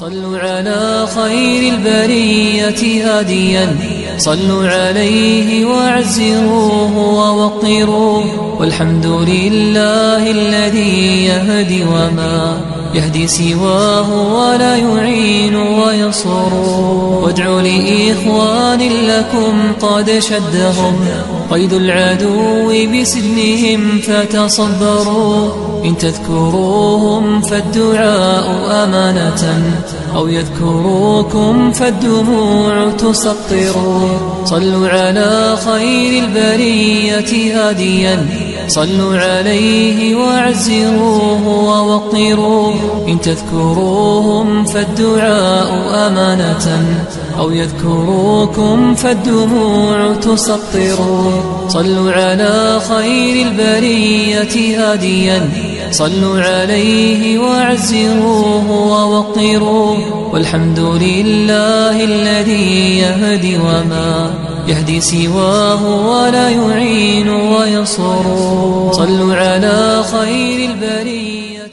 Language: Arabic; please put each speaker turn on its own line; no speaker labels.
صلوا على خير البرية هاديا. صلوا عليه وعزروه ووقروه. والحمد لله الذي يهدي وما يهدي سواه ولا يعين ويصر وادعوا لإخوان لكم قد شدهم. قيد العدو بسجنهم فتصبروا. إن تذكروهم فالدعاء أمانة. أو يذكروكم فالدموع تسطر. صلوا على خير البرية هاديا. صلوا عليه وعزروه ووقروه. إن تذكروهم فالدعاء أمانة أو يذكروكم فالدموع تسطر صلوا على خير البرية هاديا. صلوا عليه وعزروه ووقروه. والحمد لله الذي يهدي وما يهدي سواه ولا يعين ينصرون صلوا على خير البرية.